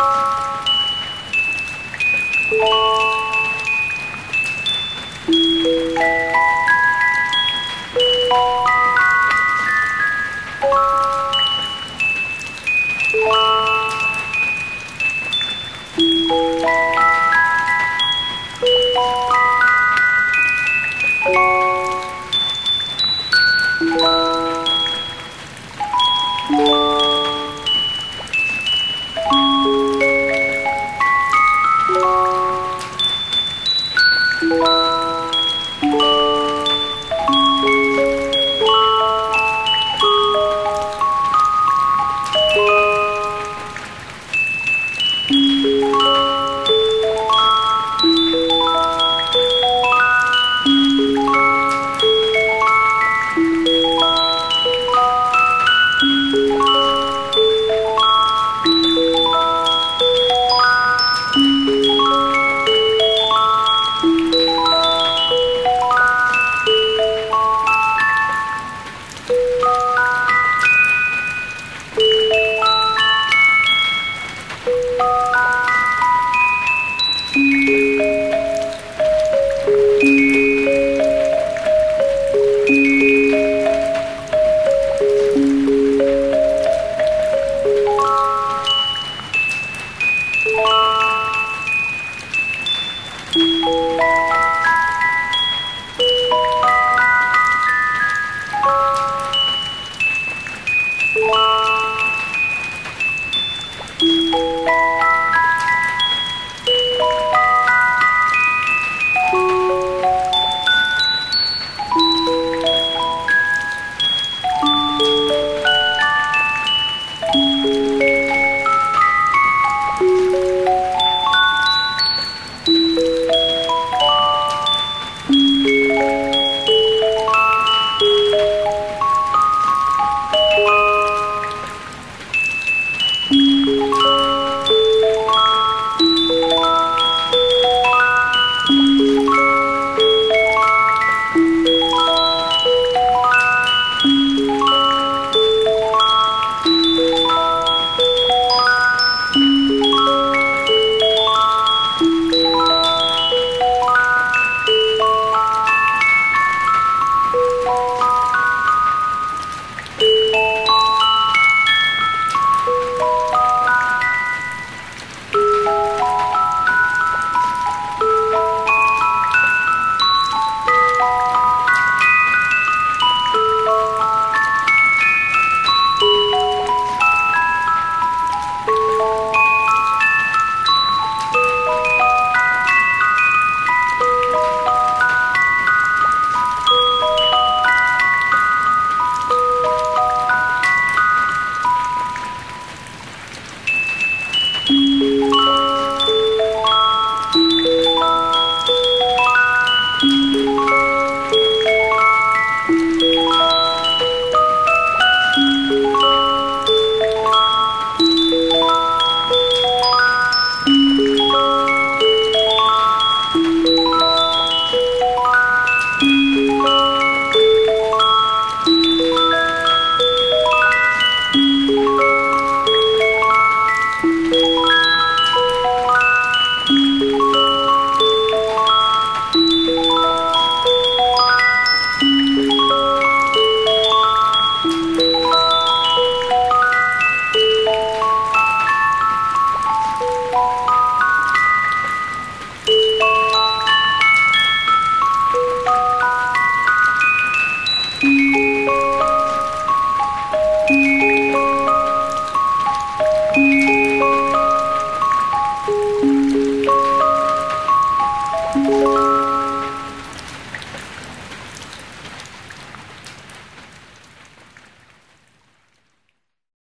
Bye. Música